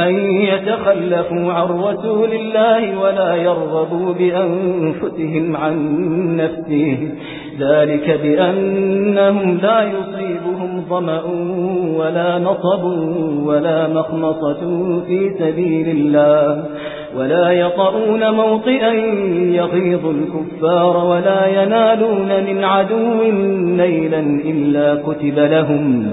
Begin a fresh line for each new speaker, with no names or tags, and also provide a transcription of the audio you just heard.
أن يتخلفوا عن رسول الله ولا يرغبوا بأنفسهم عن نفسه. ذلك بأنهم لا يصيبهم ضمأ ولا نصب ولا مخمصة في سبيل الله ولا يطعون موطئا يغيظ الكفار ولا ينالون من عدو نيلا إلا كتب لهم.